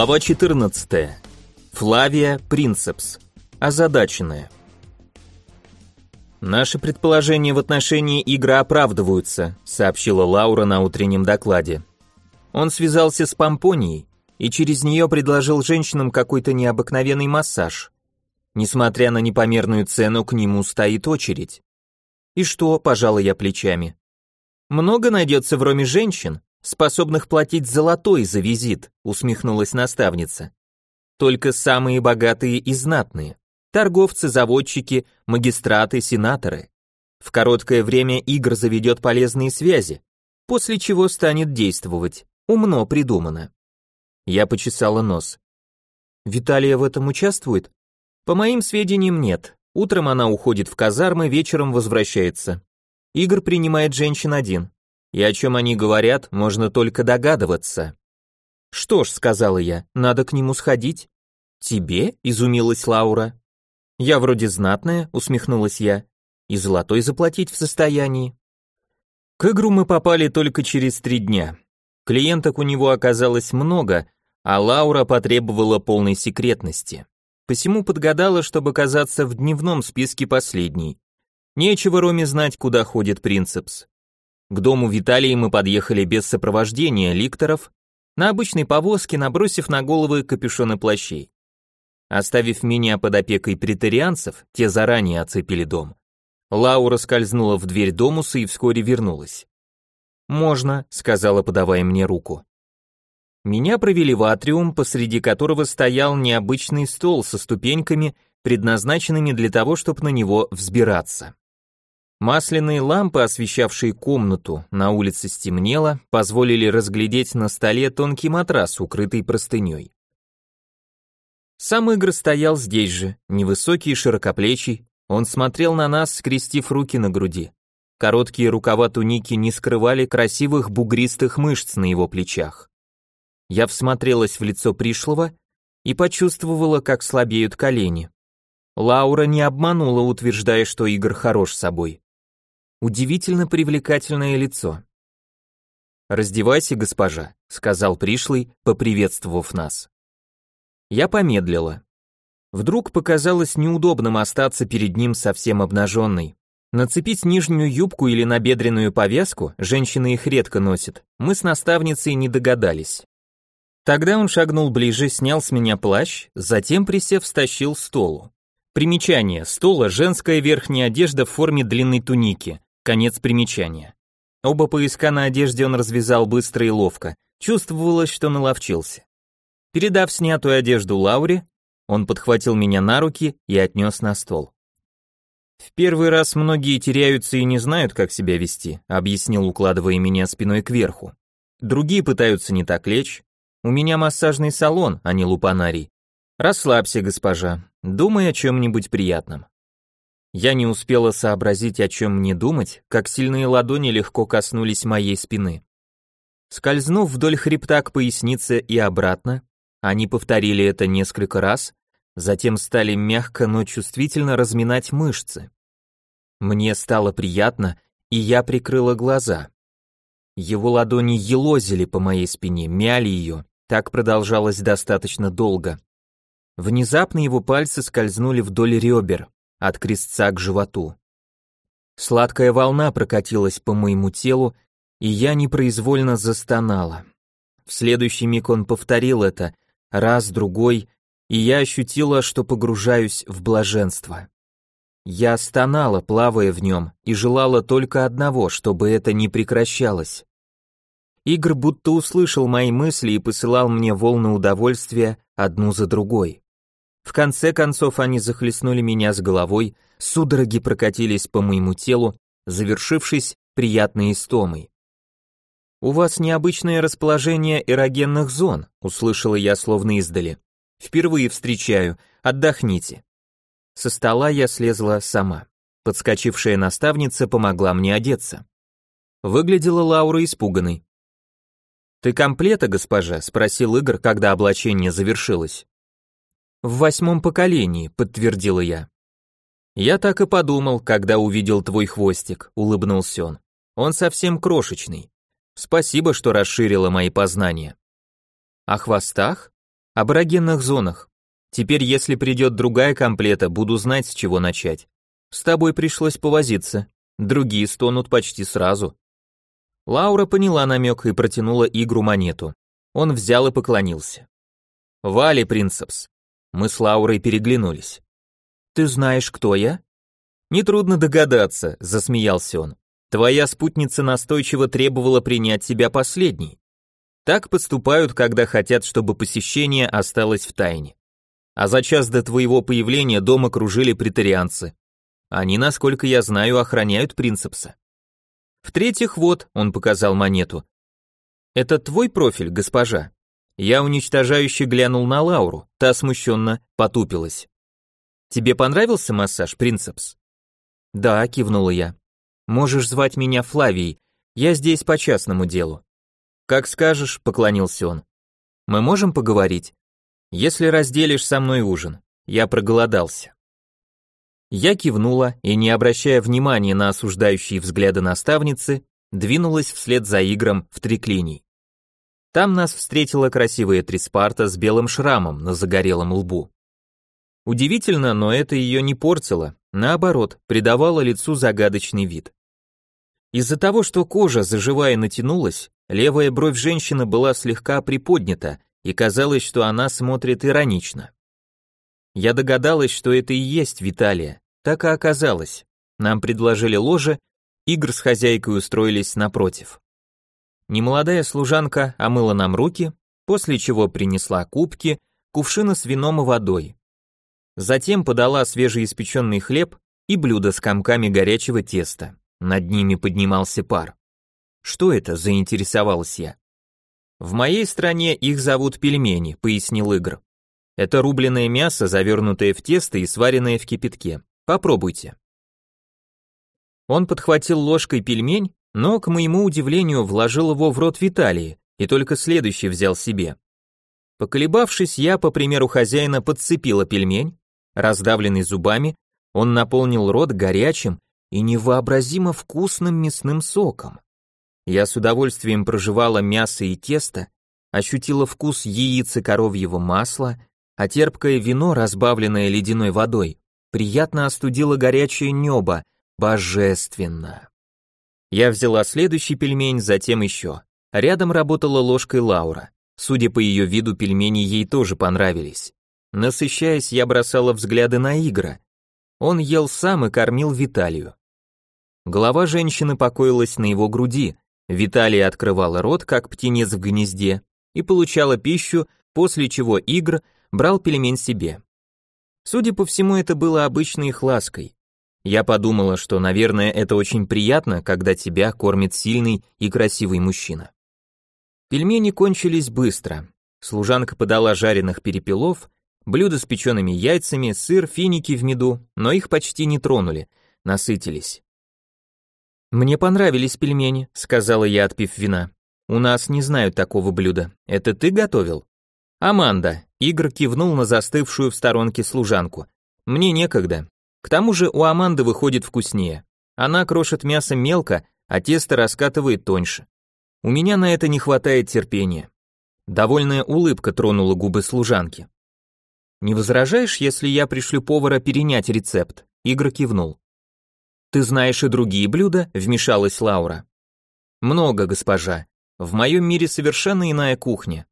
Глава 14. Флавия Принцепс. Озадаченная. Наши предположения в отношении игры оправдываются, сообщила Лаура на утреннем докладе. Он связался с Помпонией и через нее предложил женщинам какой-то необыкновенный массаж. Несмотря на непомерную цену, к нему стоит очередь. И что, пожалуй, я плечами. Много найдется в Роме женщин, способных платить золотой за визит, усмехнулась наставница. Только самые богатые и знатные. Торговцы, заводчики, магистраты, сенаторы. В короткое время Игр заведет полезные связи, после чего станет действовать. Умно придумано. Я почесала нос. Виталия в этом участвует? По моим сведениям, нет. Утром она уходит в казармы, вечером возвращается. Игорь принимает женщин один и о чем они говорят, можно только догадываться. «Что ж», — сказала я, — «надо к нему сходить». «Тебе?» — изумилась Лаура. «Я вроде знатная», — усмехнулась я, — «и золотой заплатить в состоянии». К игру мы попали только через три дня. Клиенток у него оказалось много, а Лаура потребовала полной секретности. Посему подгадала, чтобы казаться в дневном списке последней. Нечего Роме знать, куда ходит принцепс. К дому Виталии мы подъехали без сопровождения ликторов, на обычной повозке, набросив на головы капюшоны плащей. Оставив меня под опекой претарианцев, те заранее оцепили дом. Лаура скользнула в дверь домуса и вскоре вернулась. «Можно», — сказала, подавая мне руку. Меня провели в атриум, посреди которого стоял необычный стол со ступеньками, предназначенными для того, чтобы на него взбираться. Масляные лампы, освещавшие комнату, на улице стемнело, позволили разглядеть на столе тонкий матрас, укрытый простыней. Сам Игорь стоял здесь же, невысокий и широкоплечий, он смотрел на нас, скрестив руки на груди. Короткие рукава туники не скрывали красивых бугристых мышц на его плечах. Я всмотрелась в лицо пришлого и почувствовала, как слабеют колени. Лаура не обманула, утверждая, что Игорь хорош собой. Удивительно привлекательное лицо. «Раздевайся, госпожа», — сказал пришлый, поприветствовав нас. Я помедлила. Вдруг показалось неудобным остаться перед ним совсем обнаженной. Нацепить нижнюю юбку или набедренную повязку, женщины их редко носят, мы с наставницей не догадались. Тогда он шагнул ближе, снял с меня плащ, затем, присев, стащил столу. Примечание. Стола – женская верхняя одежда в форме длинной туники. Конец примечания. Оба пояска на одежде он развязал быстро и ловко. Чувствовалось, что наловчился. Передав снятую одежду Лауре, он подхватил меня на руки и отнес на стол. «В первый раз многие теряются и не знают, как себя вести», объяснил, укладывая меня спиной кверху. «Другие пытаются не так лечь. У меня массажный салон, а не лупанарий. Расслабься, госпожа, думай о чем-нибудь приятном». Я не успела сообразить, о чем мне думать, как сильные ладони легко коснулись моей спины. Скользнув вдоль хребта к пояснице и обратно, они повторили это несколько раз, затем стали мягко, но чувствительно разминать мышцы. Мне стало приятно, и я прикрыла глаза. Его ладони елозили по моей спине, мяли ее, так продолжалось достаточно долго. Внезапно его пальцы скользнули вдоль ребер, от крестца к животу. Сладкая волна прокатилась по моему телу, и я непроизвольно застонала. В следующий миг он повторил это, раз, другой, и я ощутила, что погружаюсь в блаженство. Я стонала, плавая в нем, и желала только одного, чтобы это не прекращалось. Игр будто услышал мои мысли и посылал мне волны удовольствия одну за другой. В конце концов они захлестнули меня с головой, судороги прокатились по моему телу, завершившись приятной истомой. «У вас необычное расположение эрогенных зон», услышала я словно издали. «Впервые встречаю, отдохните». Со стола я слезла сама. Подскочившая наставница помогла мне одеться. Выглядела Лаура испуганной. «Ты комплета, госпожа?» — спросил Игорь, когда облачение завершилось. В восьмом поколении, подтвердила я. Я так и подумал, когда увидел твой хвостик, улыбнулся он. Он совсем крошечный. Спасибо, что расширила мои познания. О хвостах? Об эрогенных зонах. Теперь, если придет другая комплета, буду знать, с чего начать. С тобой пришлось повозиться. Другие стонут почти сразу. Лаура поняла намек и протянула Игру монету. Он взял и поклонился. «Вали, Принцепс». Мы с Лаурой переглянулись. «Ты знаешь, кто я?» «Нетрудно догадаться», — засмеялся он. «Твоя спутница настойчиво требовала принять тебя последней. Так поступают, когда хотят, чтобы посещение осталось в тайне. А за час до твоего появления дома кружили претарианцы. Они, насколько я знаю, охраняют принцепса. В-третьих, вот, он показал монету. Это твой профиль, госпожа. Я уничтожающе глянул на Лауру, та смущенно потупилась. Тебе понравился массаж, принцепс? Да, кивнула я. Можешь звать меня Флавией, я здесь по частному делу. Как скажешь, поклонился он. Мы можем поговорить? Если разделишь со мной ужин. Я проголодался. Я кивнула и, не обращая внимания на осуждающие взгляды наставницы, двинулась вслед за Игром в триклиний. Там нас встретила красивая Триспарта с белым шрамом на загорелом лбу. Удивительно, но это ее не портило, наоборот, придавало лицу загадочный вид. Из-за того, что кожа, заживая, натянулась, левая бровь женщины была слегка приподнята, и казалось, что она смотрит иронично. Я догадалась, что это и есть Виталия. Так и оказалось. Нам предложили ложе, Игр с хозяйкой устроились напротив. Немолодая служанка омыла нам руки, после чего принесла кубки, кувшины с вином и водой. Затем подала свежеиспеченный хлеб и блюдо с комками горячего теста. Над ними поднимался пар. Что это, заинтересовалась я. В моей стране их зовут пельмени, пояснил Игр. Это рубленое мясо, завернутое в тесто и сваренное в кипятке. Попробуйте. Он подхватил ложкой пельмень, но, к моему удивлению, вложил его в рот Виталии и только следующий взял себе. Поколебавшись, я, по примеру хозяина, подцепила пельмень, раздавленный зубами, он наполнил рот горячим и невообразимо вкусным мясным соком. Я с удовольствием проживала мясо и тесто, ощутила вкус яиц и коровьего масла, а терпкое вино, разбавленное ледяной водой, приятно остудило горячее небо, божественно. Я взяла следующий пельмень, затем еще. Рядом работала ложкой Лаура. Судя по ее виду, пельмени ей тоже понравились. Насыщаясь, я бросала взгляды на Игра. Он ел сам и кормил Виталию. Голова женщины покоилась на его груди, Виталия открывала рот, как птенец в гнезде, и получала пищу, после чего Игр брал пельмень себе. Судя по всему, это было обычной их лаской. Я подумала, что, наверное, это очень приятно, когда тебя кормит сильный и красивый мужчина. Пельмени кончились быстро. Служанка подала жареных перепелов, блюдо с печеными яйцами, сыр, финики в меду, но их почти не тронули, насытились. «Мне понравились пельмени», — сказала я, отпив вина. «У нас не знают такого блюда. Это ты готовил?» «Аманда», — Игорь кивнул на застывшую в сторонке служанку. «Мне некогда. К тому же у Аманды выходит вкуснее. Она крошит мясо мелко, а тесто раскатывает тоньше. У меня на это не хватает терпения». Довольная улыбка тронула губы служанки. «Не возражаешь, если я пришлю повара перенять рецепт?» Игорь кивнул. «Ты знаешь и другие блюда?» — вмешалась Лаура. «Много, госпожа. В моем мире совершенно иная кухня.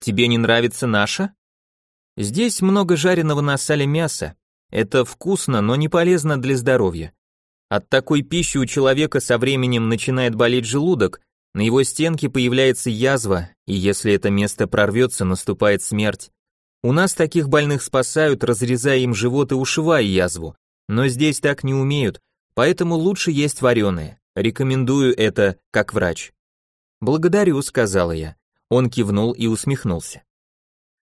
Тебе не нравится наша?» «Здесь много жареного на сале мяса. Это вкусно, но не полезно для здоровья. От такой пищи у человека со временем начинает болеть желудок, на его стенке появляется язва, и если это место прорвется, наступает смерть. У нас таких больных спасают, разрезая им живот и ушивая язву, но здесь так не умеют, Поэтому лучше есть вареные. Рекомендую это как врач. Благодарю, сказала я. Он кивнул и усмехнулся.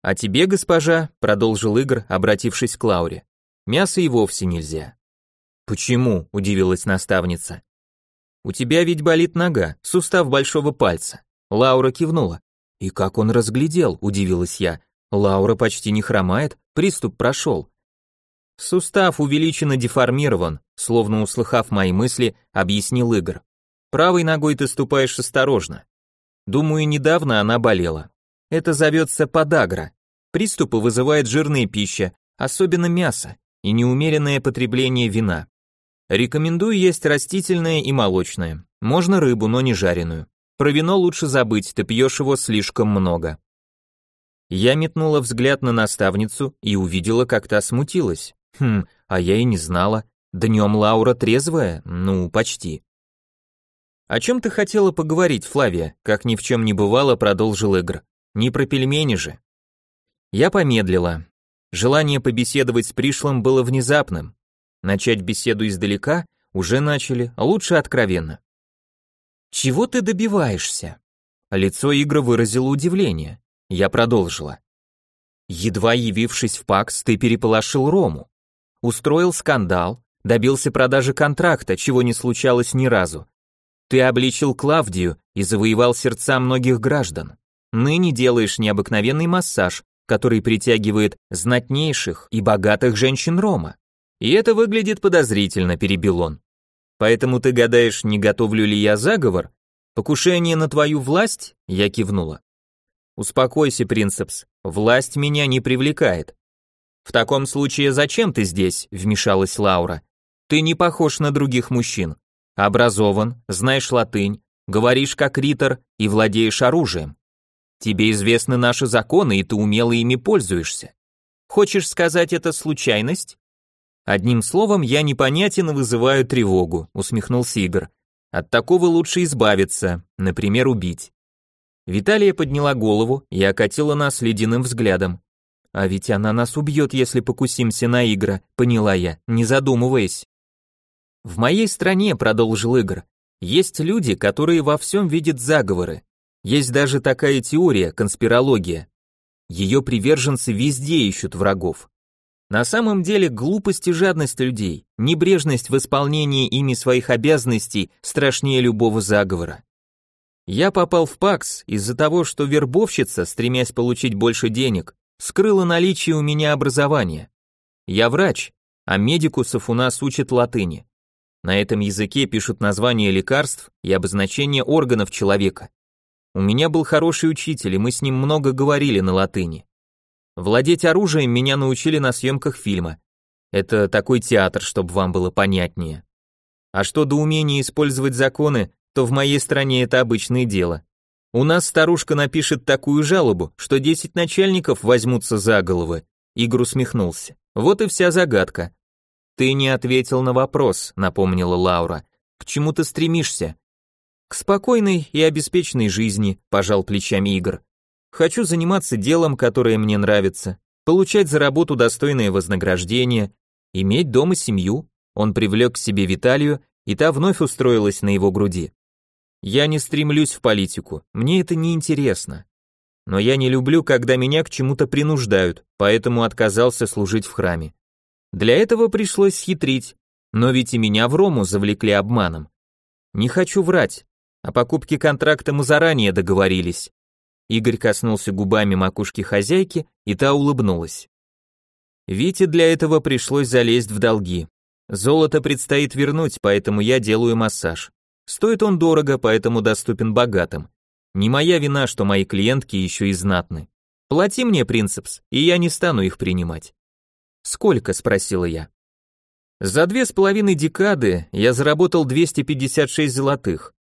А тебе, госпожа, продолжил Игорь, обратившись к Лауре. Мясо и вовсе нельзя. Почему? удивилась наставница. У тебя ведь болит нога, сустав большого пальца. Лаура кивнула. И как он разглядел, удивилась я. Лаура почти не хромает, приступ прошел. Сустав увеличенно деформирован, словно услыхав мои мысли, объяснил Игорь. Правой ногой ты ступаешь осторожно. Думаю, недавно она болела. Это зовется подагра. Приступы вызывает жирная пища, особенно мясо, и неумеренное потребление вина. Рекомендую есть растительное и молочное. Можно рыбу, но не жареную. Про вино лучше забыть, ты пьешь его слишком много. Я метнула взгляд на наставницу и увидела, как та смутилась. Хм, а я и не знала. Днем Лаура трезвая? Ну, почти. «О чем ты хотела поговорить, Флавия?» Как ни в чем не бывало, продолжил Игр. «Не про пельмени же». Я помедлила. Желание побеседовать с пришлым было внезапным. Начать беседу издалека уже начали, а лучше откровенно. «Чего ты добиваешься?» Лицо Игра выразило удивление. Я продолжила. Едва явившись в ПАКС, ты переполошил Рому. Устроил скандал, добился продажи контракта, чего не случалось ни разу. Ты обличил Клавдию и завоевал сердца многих граждан. Ныне делаешь необыкновенный массаж, который притягивает знатнейших и богатых женщин Рома. И это выглядит подозрительно, перебил он. Поэтому ты гадаешь, не готовлю ли я заговор? Покушение на твою власть? Я кивнула. Успокойся, Принцепс, власть меня не привлекает. В таком случае зачем ты здесь? Вмешалась Лаура. Ты не похож на других мужчин. Образован, знаешь латынь, говоришь как ритор и владеешь оружием. Тебе известны наши законы, и ты умело ими пользуешься. Хочешь сказать, это случайность? Одним словом, я непонятен и вызываю тревогу, усмехнулся Игорь. От такого лучше избавиться, например, убить. Виталия подняла голову и окатила нас ледяным взглядом. А ведь она нас убьет, если покусимся на Игра, поняла я, не задумываясь. В моей стране, продолжил Игр, есть люди, которые во всем видят заговоры. Есть даже такая теория, конспирология. Ее приверженцы везде ищут врагов. На самом деле глупость и жадность людей, небрежность в исполнении ими своих обязанностей страшнее любого заговора. Я попал в ПАКС из-за того, что вербовщица, стремясь получить больше денег, скрыла наличие у меня образования. Я врач, а медикусов у нас учат латыни. На этом языке пишут названия лекарств и обозначения органов человека. У меня был хороший учитель, и мы с ним много говорили на латыни. Владеть оружием меня научили на съемках фильма. Это такой театр, чтобы вам было понятнее. А что до умения использовать законы, то в моей стране это обычное дело. У нас старушка напишет такую жалобу, что 10 начальников возьмутся за головы. Игорь усмехнулся. Вот и вся загадка. Ты не ответил на вопрос, напомнила Лаура. К чему ты стремишься? К спокойной и обеспеченной жизни, пожал плечами Игорь. Хочу заниматься делом, которое мне нравится, получать за работу достойное вознаграждение, иметь дома семью. Он привлек к себе Виталию, и та вновь устроилась на его груди. Я не стремлюсь в политику, мне это не интересно. Но я не люблю, когда меня к чему-то принуждают, поэтому отказался служить в храме. Для этого пришлось хитрить, но ведь и меня в Рому завлекли обманом. Не хочу врать, о покупке контракта мы заранее договорились. Игорь коснулся губами макушки хозяйки, и та улыбнулась. Вите для этого пришлось залезть в долги. Золото предстоит вернуть, поэтому я делаю массаж. Стоит он дорого, поэтому доступен богатым. Не моя вина, что мои клиентки еще и знатны. Плати мне, принцепс, и я не стану их принимать. Сколько, спросила я. За две с половиной декады я заработал 256 золотых.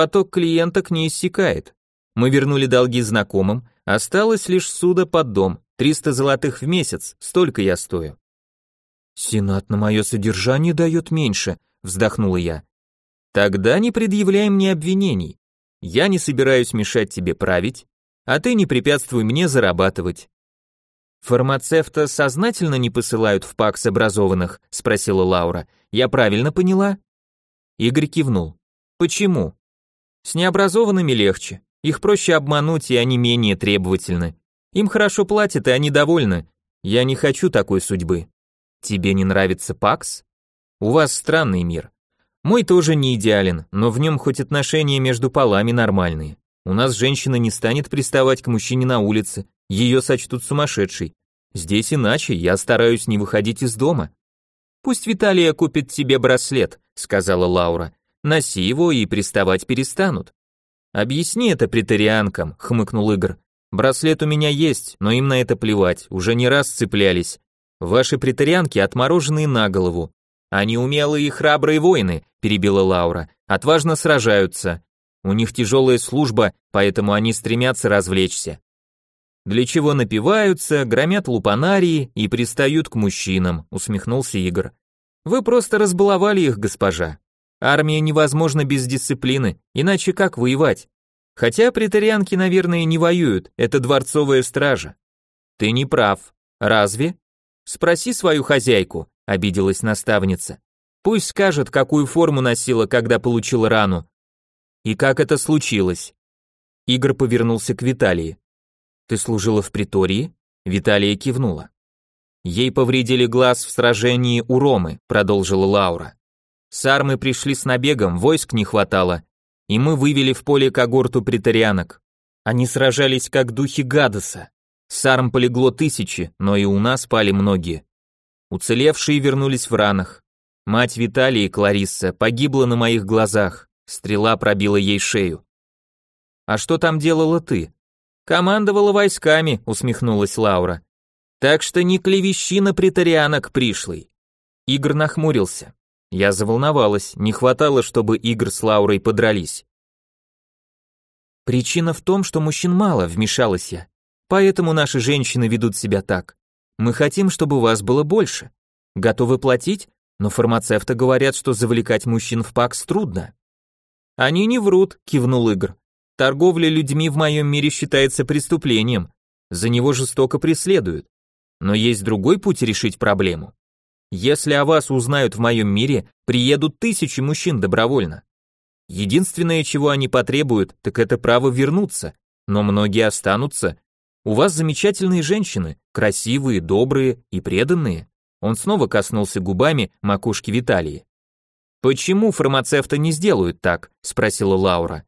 Поток клиенток не иссякает. Мы вернули долги знакомым, осталось лишь суда под дом, 300 золотых в месяц, столько я стою. Сенат на мое содержание дает меньше, вздохнула я. Тогда не предъявляй мне обвинений. Я не собираюсь мешать тебе править, а ты не препятствуй мне зарабатывать. Фармацевта сознательно не посылают в ПАКС образованных, спросила Лаура. Я правильно поняла? Игорь кивнул. Почему? С необразованными легче. Их проще обмануть, и они менее требовательны. Им хорошо платят, и они довольны. Я не хочу такой судьбы. Тебе не нравится ПАКС? У вас странный мир. Мой тоже не идеален, но в нем хоть отношения между полами нормальные. У нас женщина не станет приставать к мужчине на улице, ее сочтут сумасшедшей. Здесь иначе, я стараюсь не выходить из дома. Пусть Виталия купит тебе браслет, сказала Лаура. Носи его и приставать перестанут. Объясни это претарианкам, хмыкнул Игорь. Браслет у меня есть, но им на это плевать, уже не раз цеплялись. Ваши претарианки отмороженные на голову. Они умелые и храбрые воины, перебила Лаура, отважно сражаются. У них тяжелая служба, поэтому они стремятся развлечься. Для чего напиваются, громят лупанарии и пристают к мужчинам, усмехнулся Игорь. Вы просто разбаловали их, госпожа. Армия невозможна без дисциплины, иначе как воевать? Хотя претарианки, наверное, не воюют, это дворцовая стража. Ты не прав. Разве? Спроси свою хозяйку, обиделась наставница. Пусть скажет, какую форму носила, когда получила рану. И как это случилось? Игорь повернулся к Виталии. Ты служила в притории? Виталия кивнула. Ей повредили глаз в сражении у Ромы, продолжила Лаура. Сармы пришли с набегом, войск не хватало, и мы вывели в поле когорту притарианок. Они сражались как духи Гадоса. Сарм полегло тысячи, но и у нас пали многие. Уцелевшие вернулись в ранах. Мать Виталии, Кларисса, погибла на моих глазах. Стрела пробила ей шею. А что там делала ты? Командовала войсками, усмехнулась Лаура. Так что не клевещи на притарианок пришлый. Игорь нахмурился. Я заволновалась, не хватало, чтобы Игорь с Лаурой подрались. Причина в том, что мужчин мало, вмешалась я. Поэтому наши женщины ведут себя так. Мы хотим, чтобы вас было больше. Готовы платить, но фармацевты говорят, что завлекать мужчин в ПАКС трудно. Они не врут, кивнул Игорь. Торговля людьми в моем мире считается преступлением. За него жестоко преследуют. Но есть другой путь решить проблему. Если о вас узнают в моем мире, приедут тысячи мужчин добровольно. Единственное, чего они потребуют, так это право вернуться, но многие останутся. У вас замечательные женщины, красивые, добрые и преданные. Он снова коснулся губами макушки Виталии. Почему фармацевты не сделают так? спросила Лаура.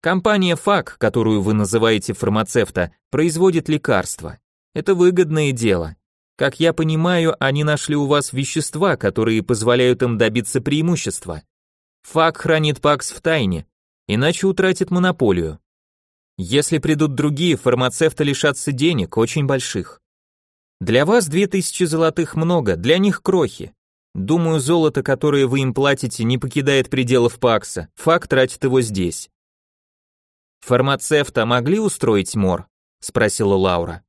Компания ФАК, которую вы называете фармацевта, производит лекарства. Это выгодное дело. Как я понимаю, они нашли у вас вещества, которые позволяют им добиться преимущества. ФАК хранит ПАКС в тайне, иначе утратит монополию. Если придут другие, фармацевты лишатся денег, очень больших. Для вас две тысячи золотых много, для них крохи. Думаю, золото, которое вы им платите, не покидает пределов ПАКСа, ФАК тратит его здесь. Фармацевта могли устроить мор? Спросила Лаура.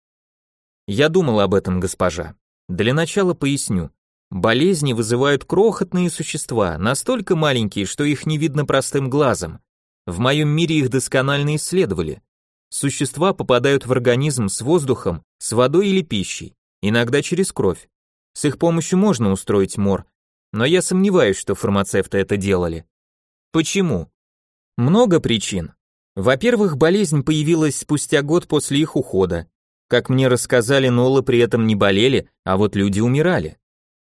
Я думал об этом, госпожа. Для начала поясню. Болезни вызывают крохотные существа, настолько маленькие, что их не видно простым глазом. В моем мире их досконально исследовали. Существа попадают в организм с воздухом, с водой или пищей, иногда через кровь. С их помощью можно устроить мор, но я сомневаюсь, что фармацевты это делали. Почему? Много причин. Во-первых, болезнь появилась спустя год после их ухода. Как мне рассказали, Нолы при этом не болели, а вот люди умирали.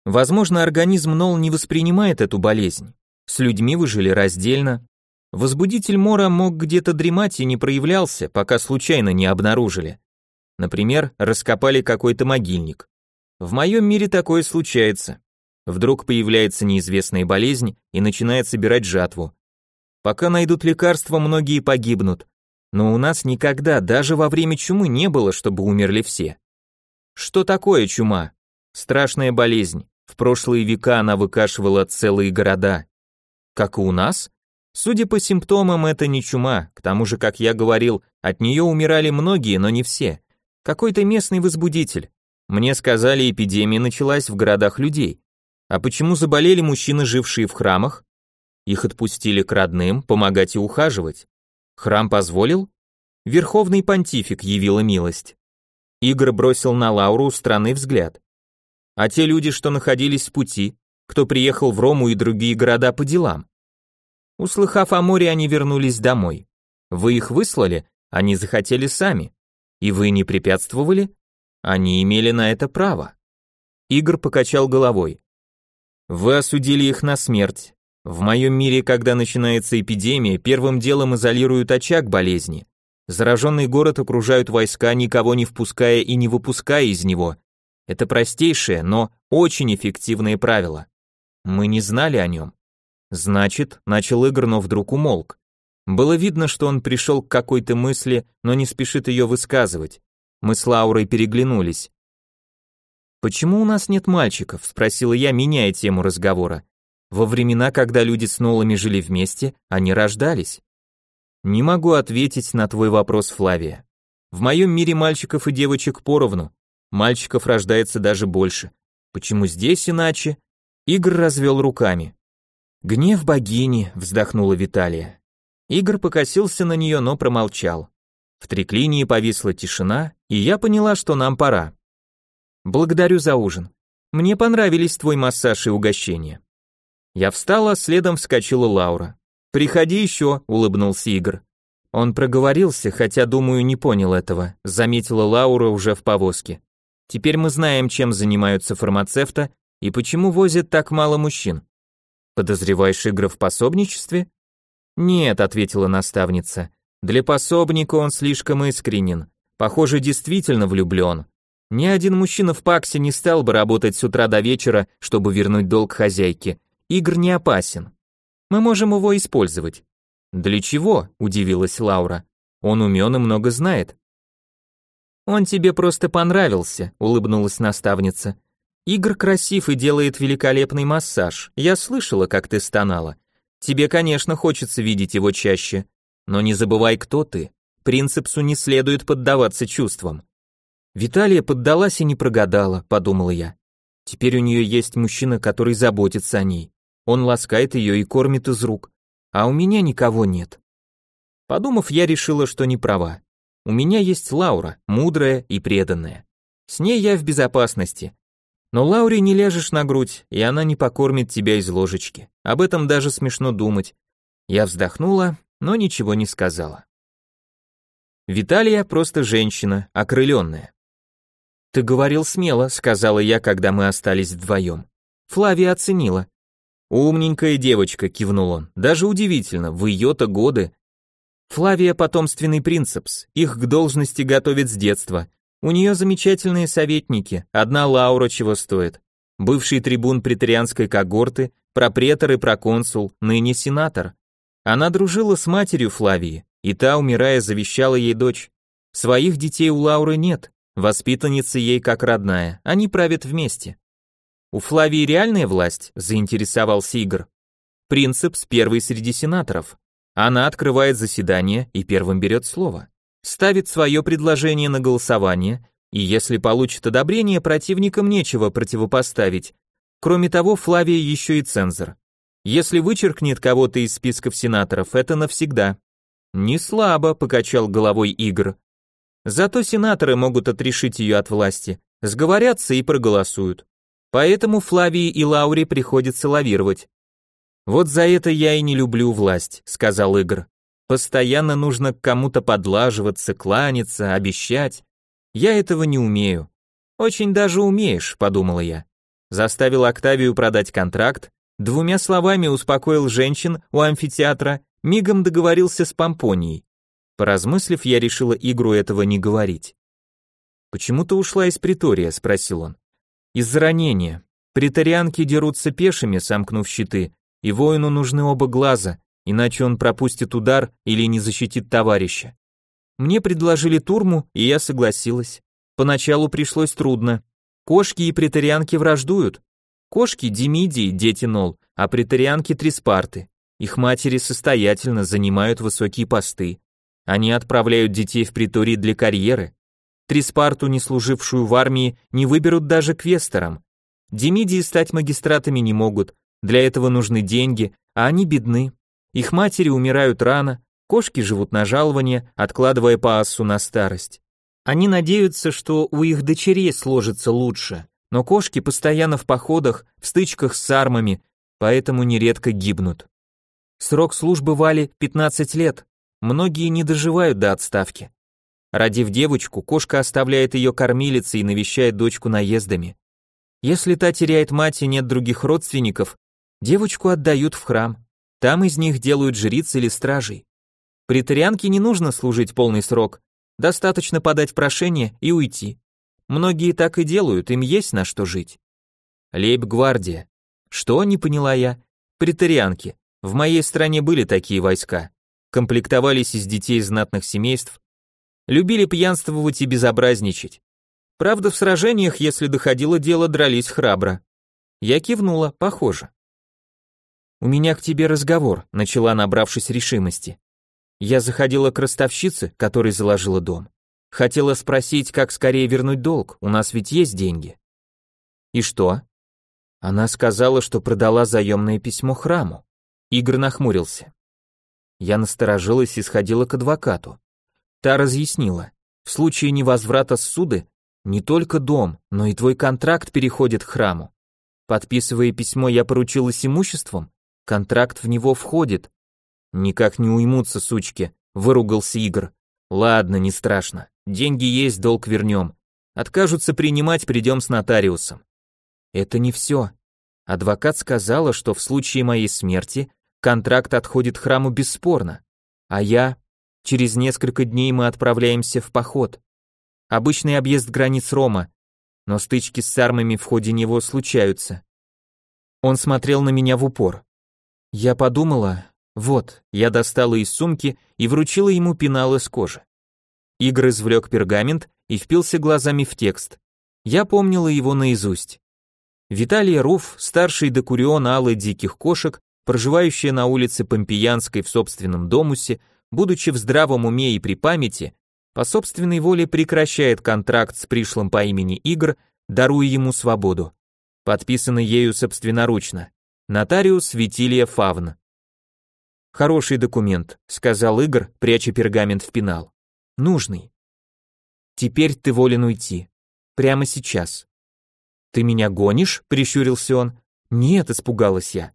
Возможно, организм Нол не воспринимает эту болезнь. С людьми выжили раздельно. Возбудитель Мора мог где-то дремать и не проявлялся, пока случайно не обнаружили. Например, раскопали какой-то могильник. В моем мире такое случается. Вдруг появляется неизвестная болезнь и начинает собирать жатву. Пока найдут лекарства, многие погибнут, но у нас никогда, даже во время чумы, не было, чтобы умерли все. Что такое чума? Страшная болезнь. В прошлые века она выкашивала целые города. Как и у нас? Судя по симптомам, это не чума. К тому же, как я говорил, от нее умирали многие, но не все. Какой-то местный возбудитель. Мне сказали, эпидемия началась в городах людей. А почему заболели мужчины, жившие в храмах? Их отпустили к родным, помогать и ухаживать. Храм позволил? Верховный понтифик явила милость. Игорь бросил на Лауру странный взгляд. А те люди, что находились в пути, кто приехал в Рому и другие города по делам? Услыхав о море, они вернулись домой. Вы их выслали, они захотели сами. И вы не препятствовали? Они имели на это право. Игорь покачал головой. Вы осудили их на смерть, в моем мире, когда начинается эпидемия, первым делом изолируют очаг болезни. Зараженный город окружают войска, никого не впуская и не выпуская из него. Это простейшее, но очень эффективное правило. Мы не знали о нем. Значит, начал Игорь, но вдруг умолк. Было видно, что он пришел к какой-то мысли, но не спешит ее высказывать. Мы с Лаурой переглянулись. «Почему у нас нет мальчиков?» – спросила я, меняя тему разговора. «Во времена, когда люди с Нолами жили вместе, они рождались». «Не могу ответить на твой вопрос, Флавия. В моем мире мальчиков и девочек поровну. Мальчиков рождается даже больше. Почему здесь иначе?» Игорь развел руками. «Гнев богини», – вздохнула Виталия. Игорь покосился на нее, но промолчал. В триклинии повисла тишина, и я поняла, что нам пора. Благодарю за ужин. Мне понравились твой массаж и угощение. Я встала, следом вскочила Лаура. Приходи еще, улыбнулся Игорь. Он проговорился, хотя, думаю, не понял этого, заметила Лаура уже в повозке. Теперь мы знаем, чем занимаются фармацевта и почему возят так мало мужчин. Подозреваешь Игоря в пособничестве? Нет, ответила наставница. Для пособника он слишком искренен. Похоже, действительно влюблен. Ни один мужчина в Паксе не стал бы работать с утра до вечера, чтобы вернуть долг хозяйке. Игр не опасен. Мы можем его использовать. Для чего? удивилась Лаура. Он умен и много знает. Он тебе просто понравился, улыбнулась наставница. Игр красив и делает великолепный массаж. Я слышала, как ты стонала. Тебе, конечно, хочется видеть его чаще, но не забывай, кто ты. Принципсу не следует поддаваться чувствам. Виталия поддалась и не прогадала, подумала я. Теперь у нее есть мужчина, который заботится о ней. Он ласкает ее и кормит из рук, а у меня никого нет. Подумав, я решила, что не права. У меня есть Лаура, мудрая и преданная. С ней я в безопасности. Но Лауре не ляжешь на грудь, и она не покормит тебя из ложечки. Об этом даже смешно думать. Я вздохнула, но ничего не сказала. Виталия просто женщина, окрыленная. «Ты говорил смело», — сказала я, когда мы остались вдвоем. Флавия оценила. «Умненькая девочка», — кивнул он. «Даже удивительно, в ее-то годы». Флавия — потомственный принцепс, их к должности готовят с детства. У нее замечательные советники, одна Лаура чего стоит. Бывший трибун претарианской когорты, пропретор и проконсул, ныне сенатор. Она дружила с матерью Флавии, и та, умирая, завещала ей дочь. Своих детей у Лауры нет, Воспитанница ей как родная, они правят вместе. У Флавии реальная власть, заинтересовался. Принцип с первой среди сенаторов. Она открывает заседание и первым берет слово. Ставит свое предложение на голосование, и если получит одобрение, противникам нечего противопоставить. Кроме того, Флавия еще и цензор. Если вычеркнет кого-то из списков сенаторов, это навсегда. Не слабо, покачал головой Игорь. Зато сенаторы могут отрешить ее от власти, сговорятся и проголосуют. Поэтому Флавии и Лауре приходится лавировать. Вот за это я и не люблю власть, сказал Игорь. Постоянно нужно к кому-то подлаживаться, кланяться, обещать. Я этого не умею. Очень даже умеешь, подумала я. Заставил Октавию продать контракт, двумя словами успокоил женщин у амфитеатра, мигом договорился с Помпонией. Поразмыслив, я решила игру этого не говорить. «Почему ты ушла из притория?» – спросил он. «Из-за ранения. Притарианки дерутся пешими, сомкнув щиты, и воину нужны оба глаза, иначе он пропустит удар или не защитит товарища. Мне предложили турму, и я согласилась. Поначалу пришлось трудно. Кошки и притарианки враждуют. Кошки – Демидии, дети Нол, а притарианки – Триспарты. Их матери состоятельно занимают высокие посты. Они отправляют детей в притории для карьеры. Триспарту, не служившую в армии, не выберут даже квестором. Демидии стать магистратами не могут, для этого нужны деньги, а они бедны. Их матери умирают рано, кошки живут на жалование, откладывая по на старость. Они надеются, что у их дочерей сложится лучше, но кошки постоянно в походах, в стычках с армами, поэтому нередко гибнут. Срок службы Вали 15 лет, Многие не доживают до отставки. Родив девочку, кошка оставляет ее кормилицей и навещает дочку наездами. Если та теряет мать и нет других родственников, девочку отдают в храм. Там из них делают жриц или стражей. Притарианке не нужно служить полный срок, достаточно подать прошение и уйти. Многие так и делают, им есть на что жить. Лейб-гвардия. Что, не поняла я? Притарианки. В моей стране были такие войска. комплектовались из детей знатных семейств, любили пьянствовать и безобразничать. Правда, в сражениях, если доходило дело, дрались храбро. Я кивнула, похоже. «У меня к тебе разговор», — начала, набравшись решимости. Я заходила к ростовщице, которой заложила дом. Хотела спросить, как скорее вернуть долг, у нас ведь есть деньги. И что? Она сказала, что продала заемное письмо храму. Игорь нахмурился. Я насторожилась и сходила к адвокату. Та разъяснила, в случае невозврата ссуды не только дом, но и твой контракт переходит к храму. Подписывая письмо, я поручилась имуществом, контракт в него входит. Никак не уймутся, сучки, выругался Игорь. Ладно, не страшно. Деньги есть, долг вернем. Откажутся принимать, придем с нотариусом. Это не все. Адвокат сказала, что в случае моей смерти контракт отходит храму бесспорно. А я... Через несколько дней мы отправляемся в поход. Обычный объезд границ Рома, но стычки с армами в ходе него случаются. Он смотрел на меня в упор. Я подумала, вот, я достала из сумки и вручила ему пенал из кожи. Игорь извлек пергамент и впился глазами в текст. Я помнила его наизусть. Виталий Руф, старший декурион Аллы Диких Кошек, проживающая на улице Помпеянской в собственном домусе, будучи в здравом уме и при памяти, по собственной воле прекращает контракт с пришлым по имени Игр, даруя ему свободу. Подписано ею собственноручно. Нотариус Витилия Фавн. Хороший документ, сказал Игр, пряча пергамент в пенал. Нужный. Теперь ты волен уйти. Прямо сейчас. «Ты меня гонишь?» — прищурился он. «Нет», — испугалась я.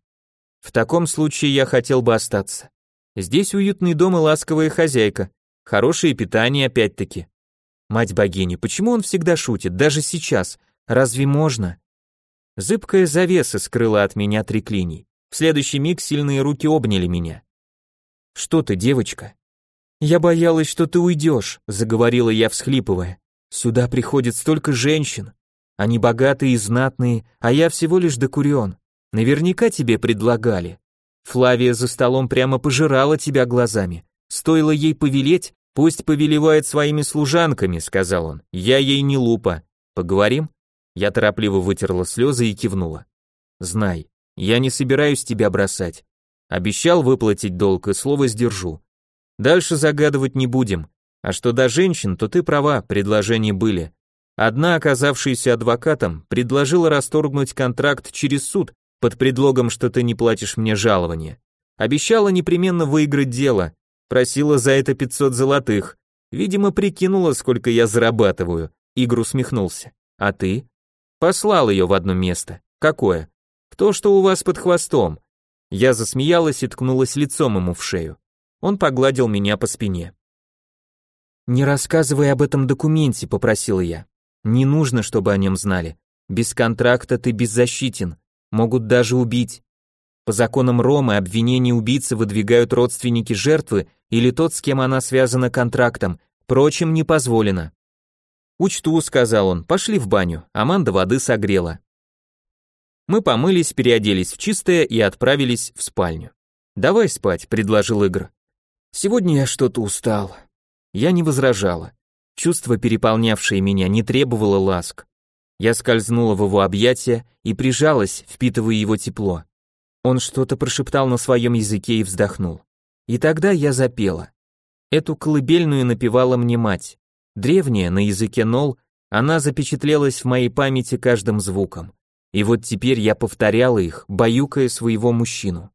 «В таком случае я хотел бы остаться. Здесь уютный дом и ласковая хозяйка. Хорошее питание опять-таки. Мать богини, почему он всегда шутит, даже сейчас? Разве можно?» Зыбкая завеса скрыла от меня триклиний. В следующий миг сильные руки обняли меня. «Что ты, девочка?» «Я боялась, что ты уйдешь», — заговорила я, всхлипывая. «Сюда приходит столько женщин. Они богатые и знатные, а я всего лишь докурион. Наверняка тебе предлагали. Флавия за столом прямо пожирала тебя глазами. Стоило ей повелеть, пусть повелевает своими служанками, сказал он. Я ей не лупа. Поговорим? Я торопливо вытерла слезы и кивнула. Знай, я не собираюсь тебя бросать. Обещал выплатить долг и слово сдержу. Дальше загадывать не будем. А что до женщин, то ты права, предложения были. Одна, оказавшаяся адвокатом, предложила расторгнуть контракт через суд под предлогом, что ты не платишь мне жалование. Обещала непременно выиграть дело, просила за это 500 золотых. Видимо, прикинула, сколько я зарабатываю. Игорь усмехнулся. А ты? Послал ее в одно место. Какое? В то, что у вас под хвостом. Я засмеялась и ткнулась лицом ему в шею. Он погладил меня по спине. «Не рассказывай об этом документе», — попросил я. Не нужно, чтобы о нем знали. Без контракта ты беззащитен, могут даже убить. По законам Ромы обвинение убийцы выдвигают родственники жертвы или тот, с кем она связана контрактом, прочим не позволено. «Учту», — сказал он, — «пошли в баню, Аманда воды согрела». Мы помылись, переоделись в чистое и отправились в спальню. «Давай спать», — предложил Игорь. «Сегодня я что-то устал». Я не возражала. Чувство, переполнявшее меня, не требовало ласк. Я скользнула в его объятия и прижалась, впитывая его тепло. Он что-то прошептал на своем языке и вздохнул. И тогда я запела. Эту колыбельную напевала мне мать. Древняя, на языке нол, она запечатлелась в моей памяти каждым звуком. И вот теперь я повторяла их, баюкая своего мужчину.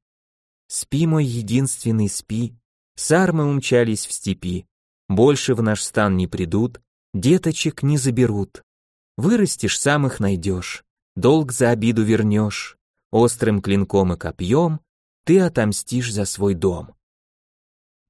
«Спи, мой единственный, спи, сармы умчались в степи, больше в наш стан не придут, деточек не заберут. Вырастешь, сам их найдешь, долг за обиду вернешь, острым клинком и копьем ты отомстишь за свой дом.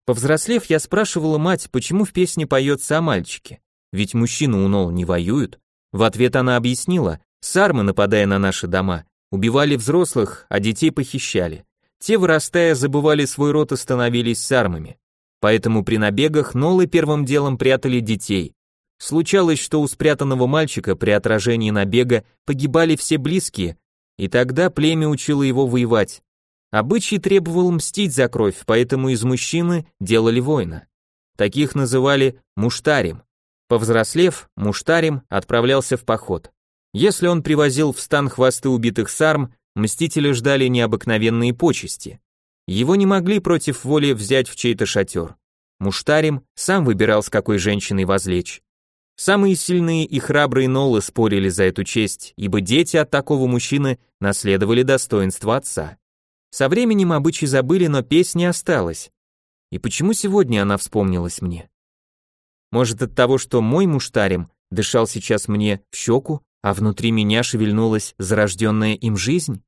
Повзрослев, я спрашивала мать, почему в песне поется о мальчике, ведь мужчины у Нол не воюют. В ответ она объяснила, сармы, нападая на наши дома, убивали взрослых, а детей похищали. Те, вырастая, забывали свой род и становились сармами. Поэтому при набегах нолы первым делом прятали детей. Случалось, что у спрятанного мальчика при отражении набега погибали все близкие, и тогда племя учило его воевать. Обычай требовал мстить за кровь, поэтому из мужчины делали воина. Таких называли муштарем. Повзрослев, муштарем отправлялся в поход. Если он привозил в стан хвосты убитых сарм, мстители ждали необыкновенные почести. Его не могли против воли взять в чей-то шатер. Муштарим сам выбирал, с какой женщиной возлечь. Самые сильные и храбрые Нолы спорили за эту честь, ибо дети от такого мужчины наследовали достоинство отца. Со временем обычаи забыли, но песня осталась. И почему сегодня она вспомнилась мне? Может от того, что мой муштарим дышал сейчас мне в щеку, а внутри меня шевельнулась зарожденная им жизнь?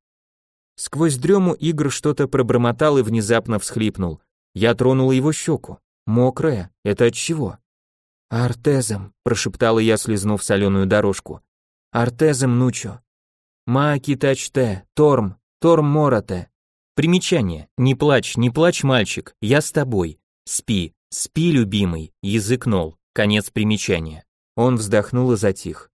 Сквозь дрему Игр что-то пробормотал и внезапно всхлипнул. Я тронула его щеку. Мокрая? Это от чего? «Артезом», — прошептала я, слезнув соленую дорожку. «Артезом нучо». «Маки тачте, торм, торм морате». Примечание. Не плачь, не плачь, мальчик, я с тобой. Спи, спи, любимый, язык нол. Конец примечания. Он вздохнул и затих.